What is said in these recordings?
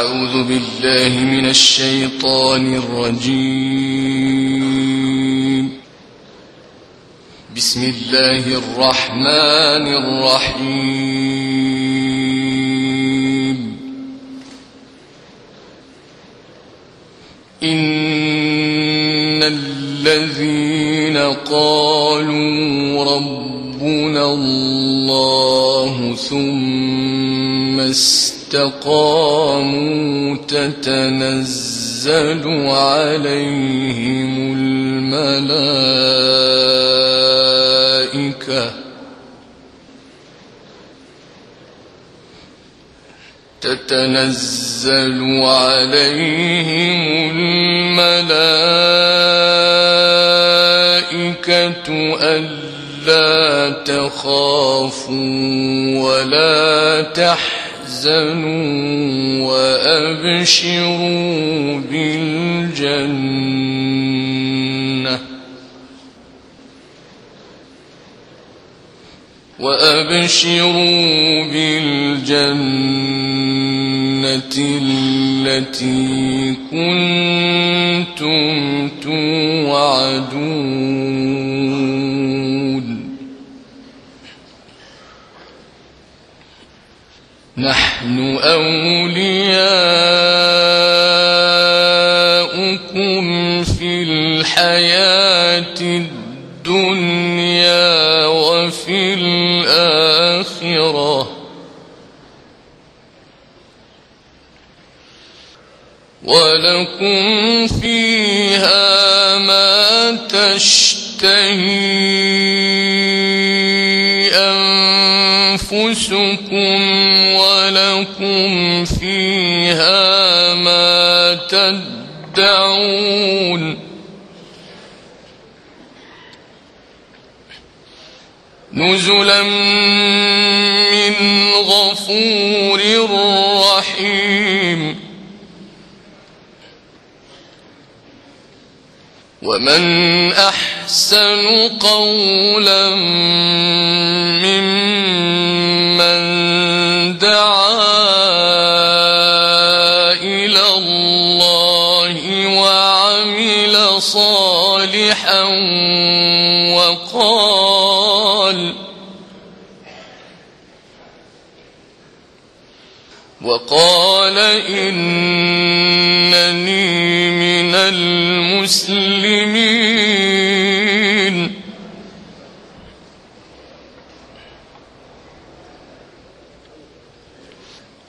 أعوذ بالله من الشيطان الرجيم. بسم الله الرحمن الرحيم. إن الذين قالوا ربنا الله ثم استقاموا تتنزل عليهم الملائكة. تتنزل عليهم الملائكة ألا تخافوا ولا تحزنوا. تحزنوا وأبشروا بالجنة وأبشروا بالجنة التي كنتم توعدون أولياؤكم في الحياة الدنيا وفي الآخرة. ولكم فيها ما تشتهي أنفسكم لكم فيها ما تدعون. نزلا من غفور رحيم. ومن أحسن قولا من قال إنني من المسلمين.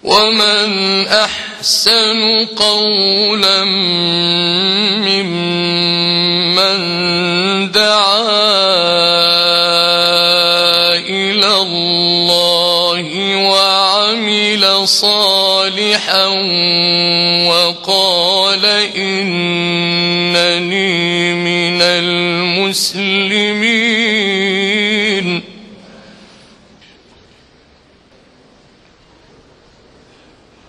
ومن أحسن قولا ممن صالحا وقال إنني من المسلمين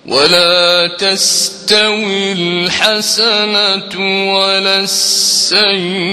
ولا تستوي الحسنة ولا السيئة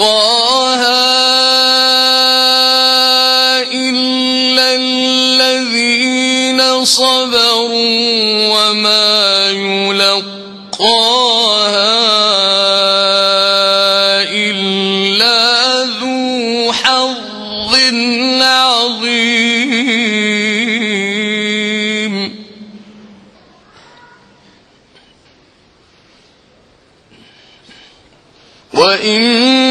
طه إلا الذين صبروا وما يلقاها إلا ذو حظ عظيم. وإن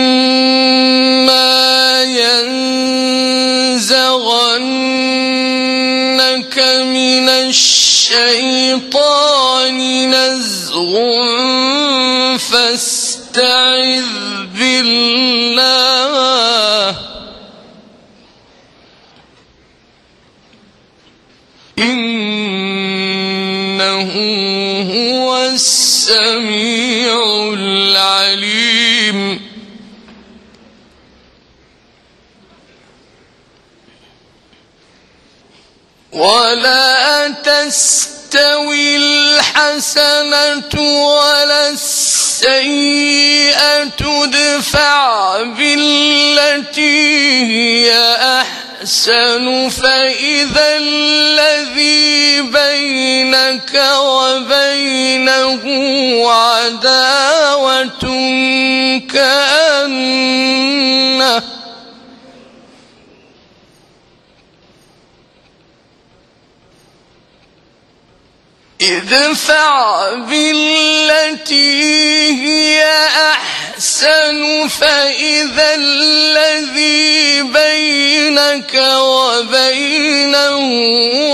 الحسنة ولا السيئة ادفع بالتي هي أحسن. فإذا الذي بينك وبينه عداوة كأنه ادفع بالتي هي أحسن فإذا الذي بينك وبينه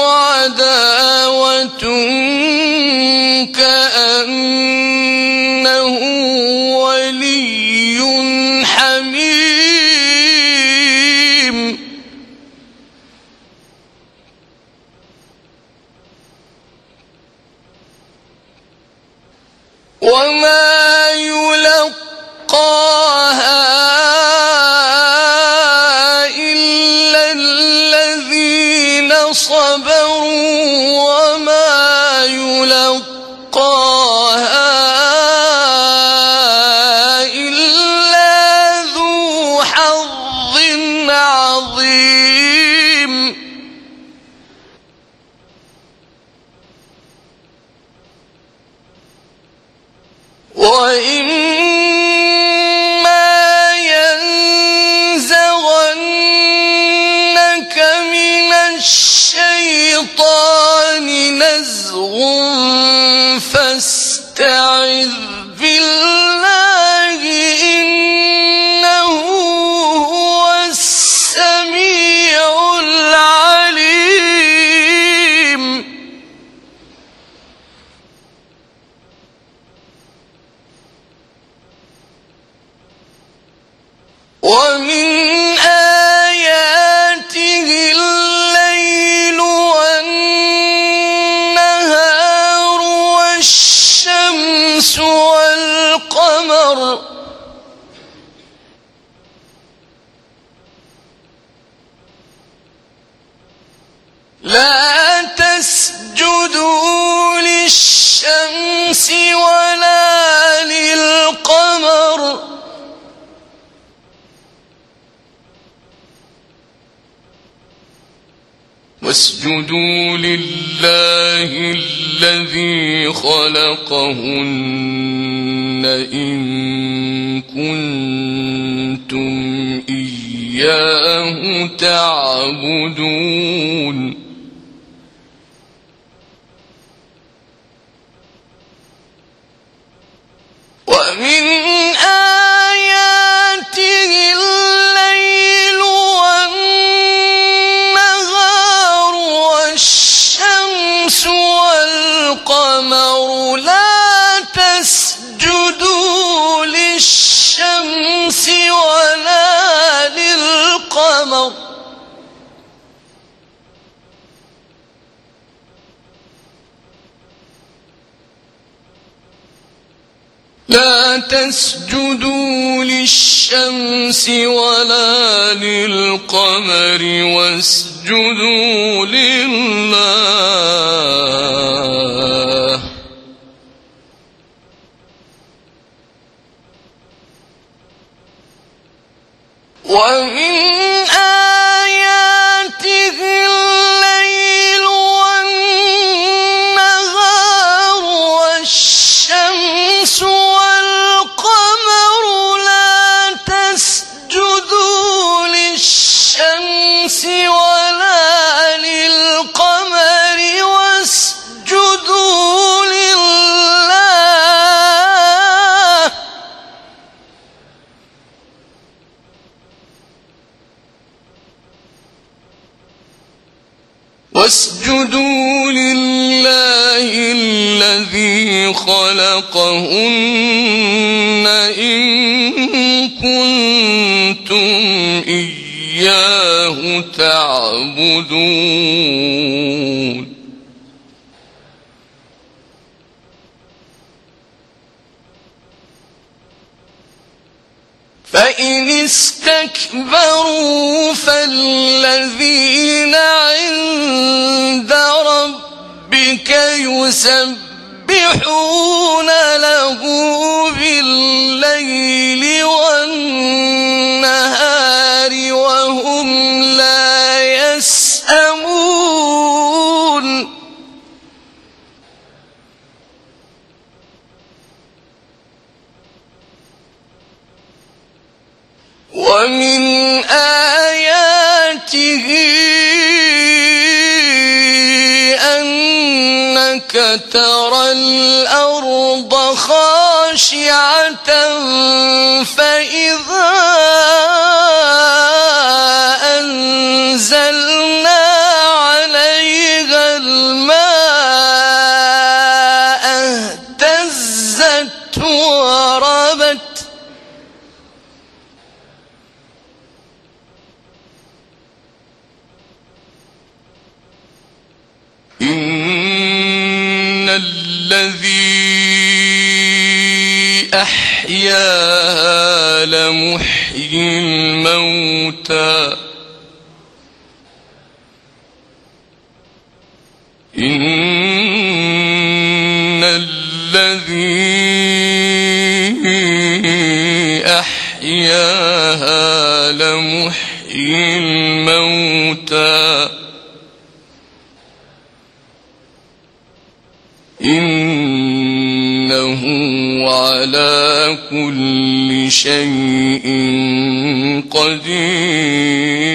عداوة كأنه وما فاسجدوا لله الذي خلقهن إن كنتم إياه تعبدون. ومن آه لا تسجدوا للشمس ولا للقمر واسجدوا لله. ومن آه طلقهن إن كنتم إياه تعبدون. فإن استكبروا فالذين عند ربك يسبحون يسبحون له بالليل الذي أحياها لمحيي الموتى. إنه على كل شيء قدير.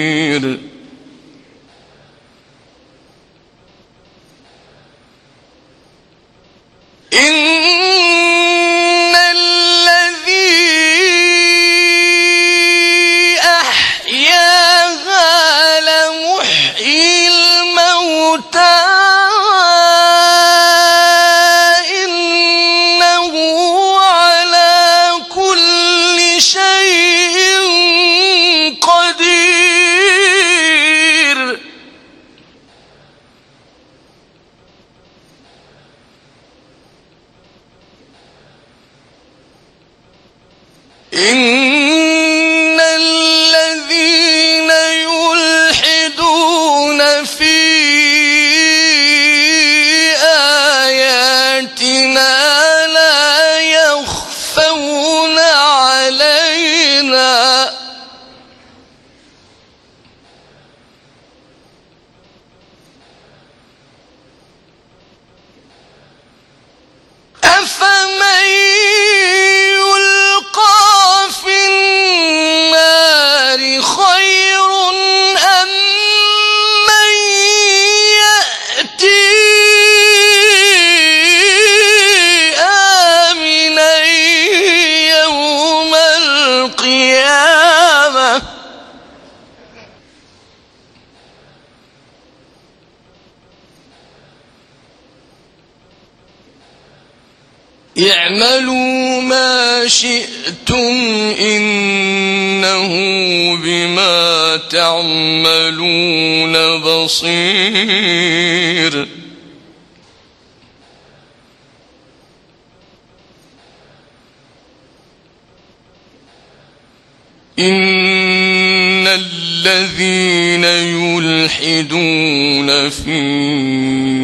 إن الذين يلحدون فيه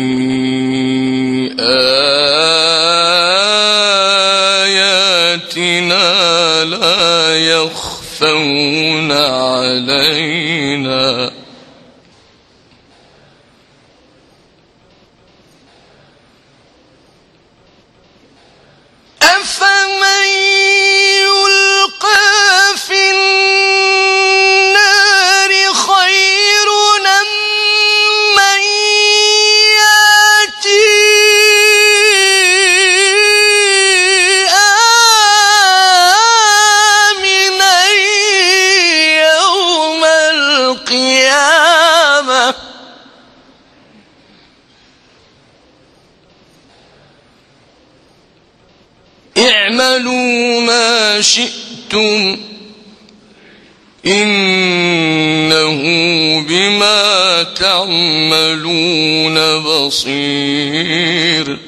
بصير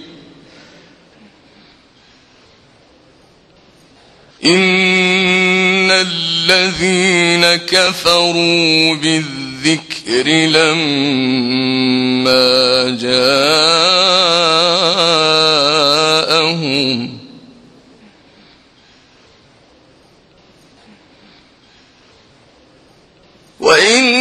إن الذين كفروا بالذكر لما جاءهم وإن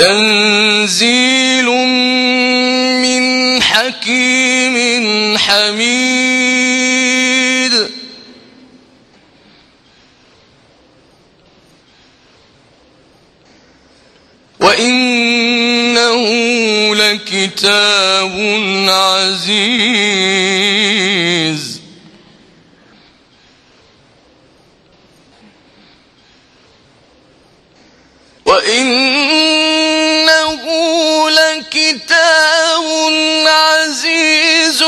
تنزيل من حكيم حميد. وإنه لكتاب عزيز. وإنه إنه لكتاب عزيز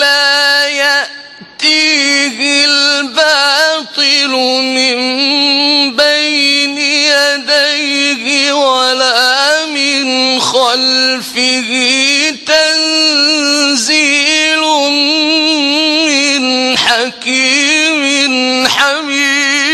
لا يأتيه الباطل من بين يديه ولا من خلفه تنزيل من حكيم حميد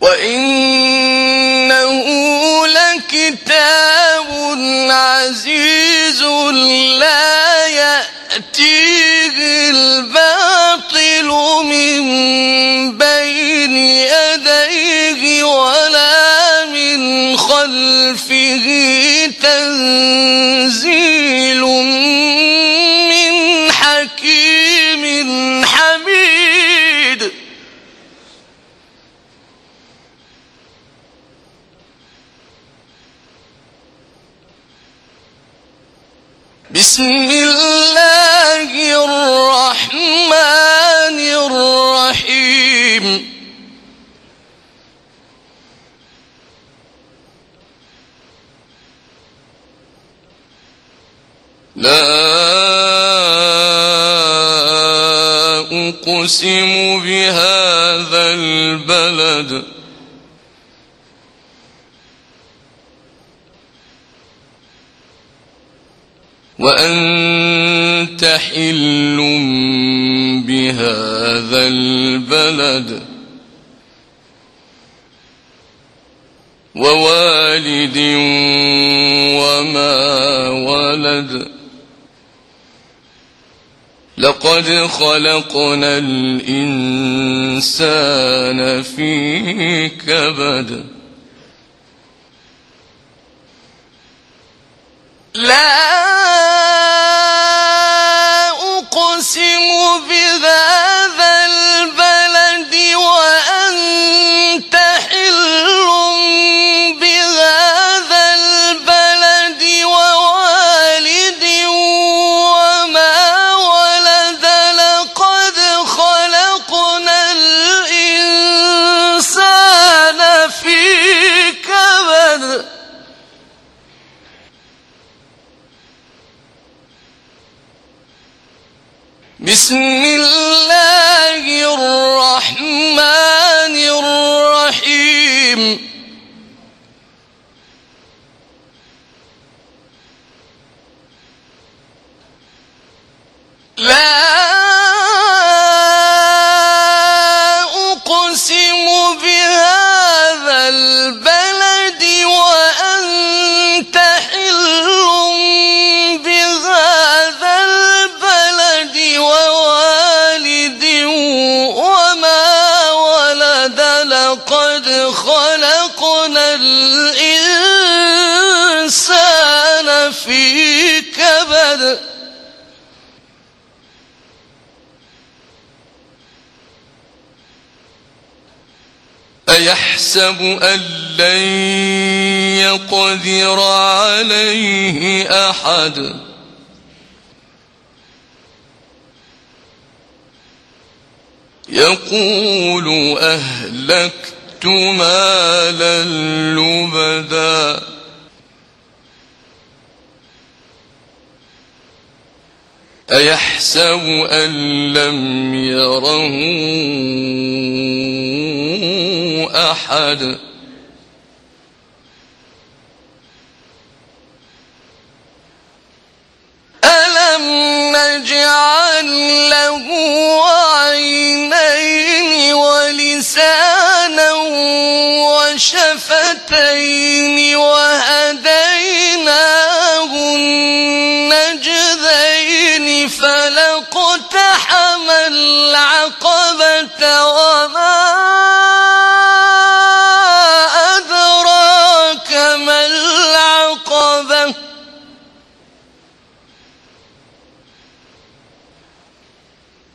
وَإِنَّهُ لَكِتَابٌ عَزِيزٌ لَا يَأْتِيهِ الْبَاطِلُ مِنْ بَيْنِ يَدَيْهِ وَلَا مِنْ خَلْفِهِ تَنْزِيلٌ بسم الله الرحمن الرحیم لا أقسم بهذا البلد. وأنت حل بهذا البلد ووالد وما ولد لقد خلقنا الإنسان في كبد لا أقسم بذلك بسم الله الرحمن يحسب أن لن يقدر عليه أحد يقول أهلكت مالا لبدا أيحسب أن لم يره أحد. ألم نجعل له عينين ولسانا وشفتين و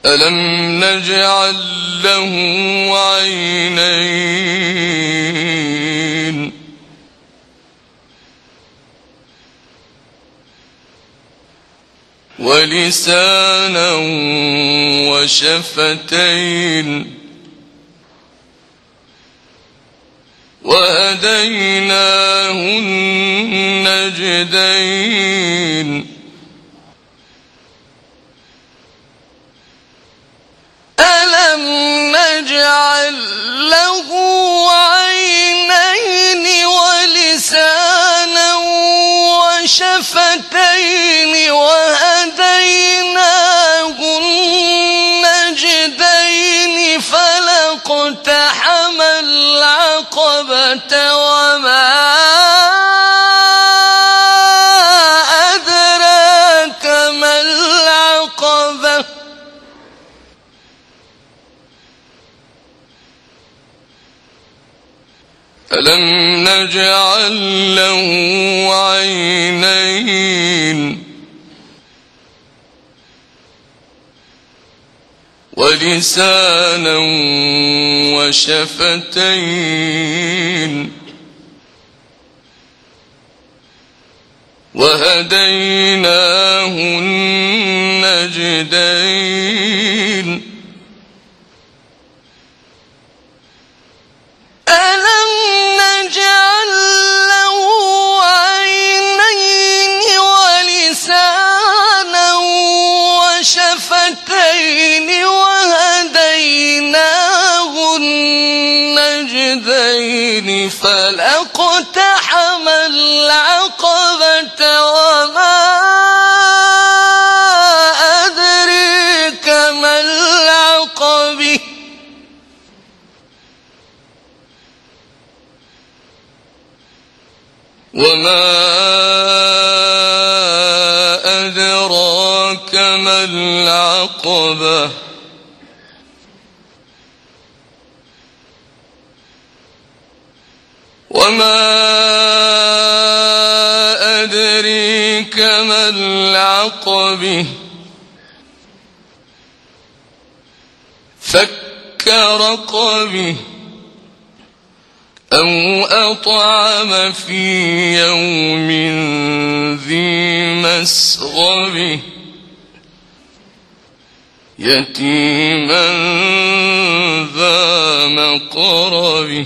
ألم نجعل له عينين ولسانا وشفتين وهديناه النجدين نجعل له عينين. ولسانا وشفتين. وهديناه النجدين. الكبدين فلقتحم العقبة وما أدريك ما العقبة وما أدراك ما العقبة. وما أدريك ما العقب فك رقب أو أطعم في يوم ذي مسغب يتيما ذا مقربه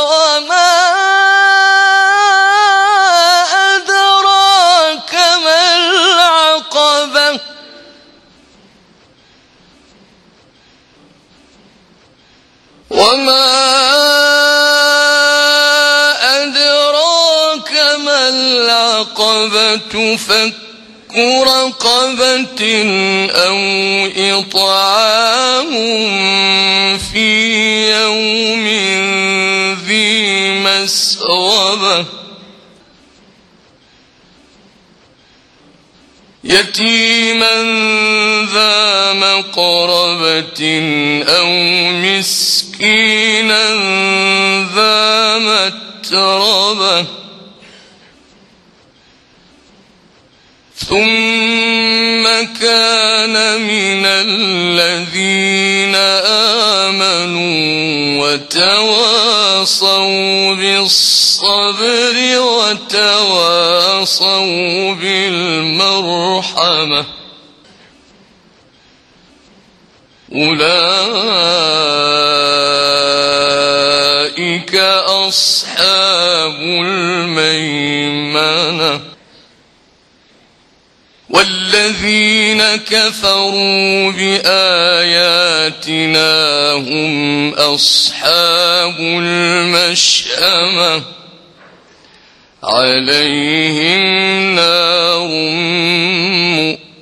فك رقبة أو إطعام في يوم ذي مسغبة يتيما ذا مقربة أو مس الذين آمنوا وتواصوا بالصبر وتواصوا بالمرحمة أولئك أصحاب الميمنة والذين كفروا بآياتنا هم أصحاب المشأمة. عليهم نار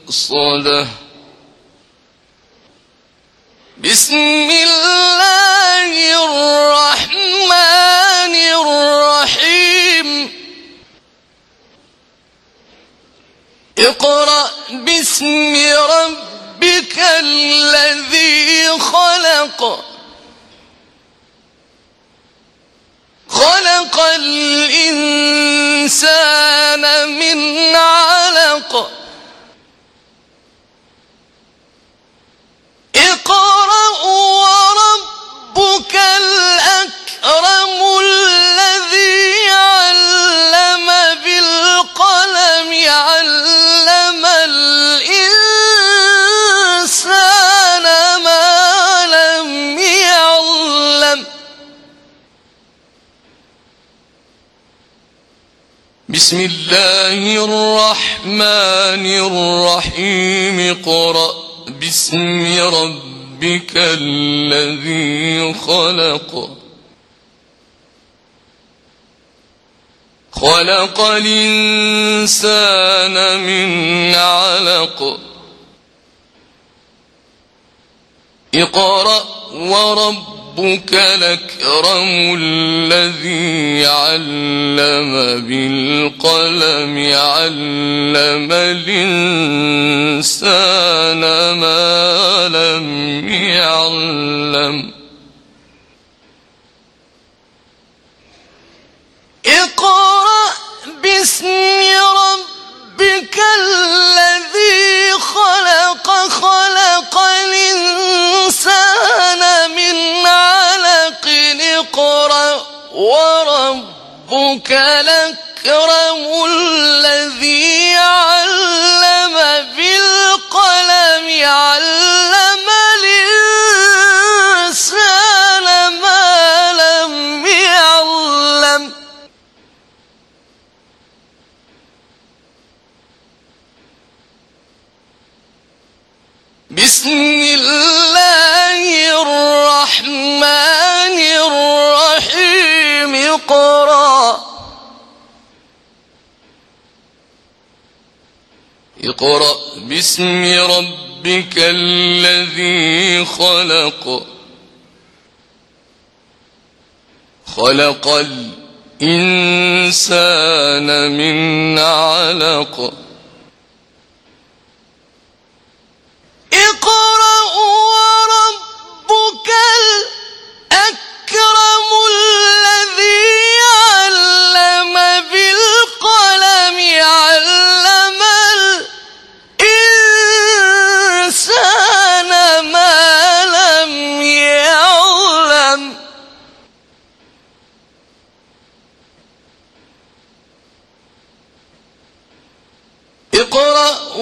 مؤصدة. بسم الله باسم ربك الذي خلق خلق الإنسان من عالم بسم الله الرحمن الرحيم. قرأ باسم ربك الذي خلق. خلق الإنسان من علق. اقرأ ورب ربك لكرم الذي علم بالقلم علم الإنسان ما لم يعلم اقرأ باسم ربك الذي خلق خلق الإنسان وربك لكرم الذي علم بالقلم علم الإنسان ما لم يعلم بسم الله اقرا اقرأ باسم ربك الذي خلق. خلق الإنسان من علق. اقرأ وربك الأكرم الأكرم.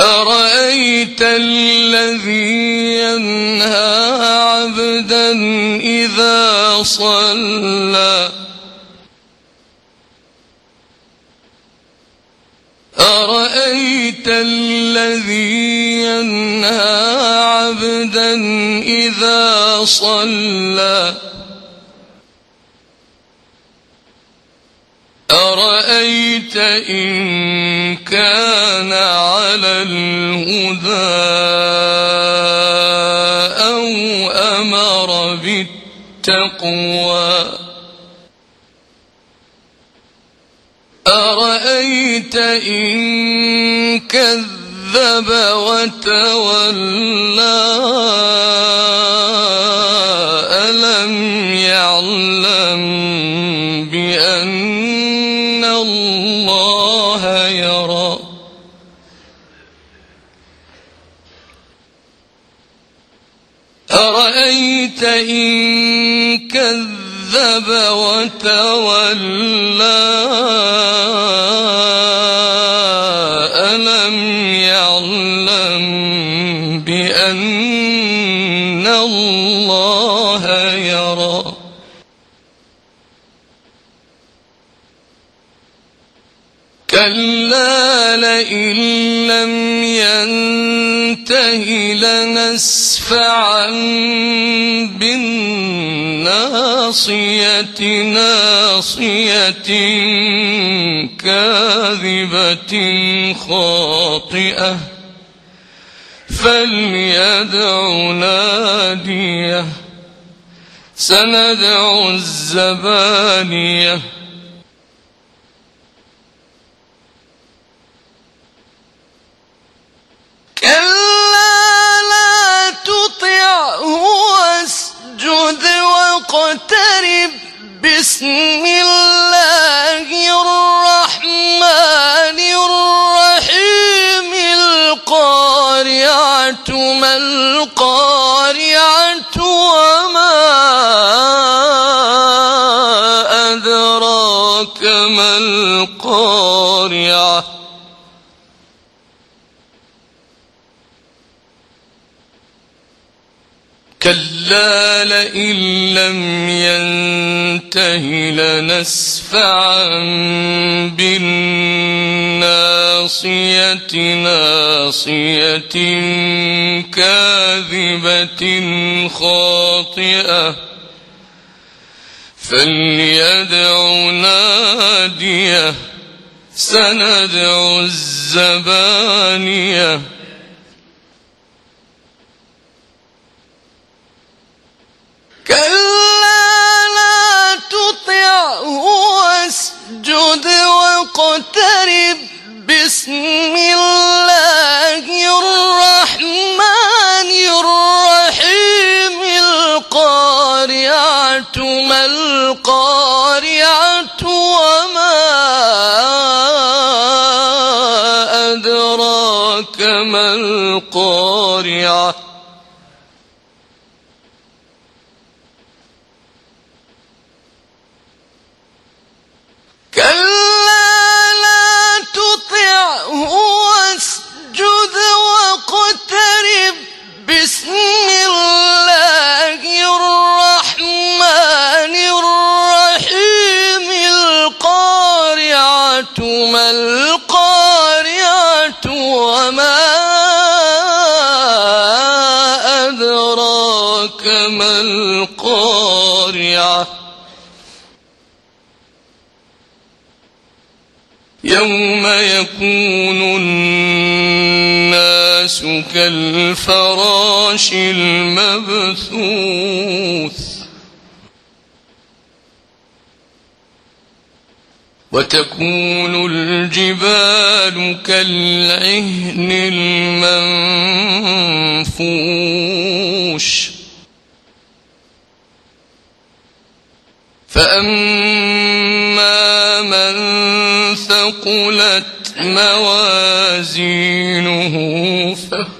أرأيت الذي ينهى عبدا إذا صلى أرأيت الذي ينهى عبدا إذا صلى أرأيت أرأيت إن كان على الهدى أو أمر بالتقوى أرأيت إن كذب وتولى ألم يعلم بأن الله يرى. أرأيت إن كذب وتولى؟ لئن لم ينته لنسفعا بالناصية ناصية كاذبة خاطئة فليدع ناديه سندع الزبانيه كلا لا تطعه واسجد واقترب بسم الله الرحمن الرحيم القارعة ما القارعة وما أدراك ما القارعة كلا لئن لم ينته لنسفعا بالناصية ناصية كاذبة خاطئة فليدع ناديه سندع الزبانيه كلا لا تطعه واسجد واقترب بسم الله الرحمن كالفراش المبثوث. وتكون الجبال كالعهن المنفوش. فأما من ثقلت موازينه فهو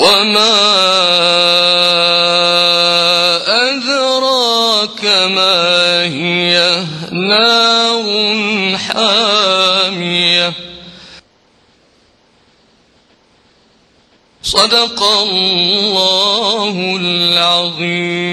وما أدراك ما هي نار حامية صدق الله العظيم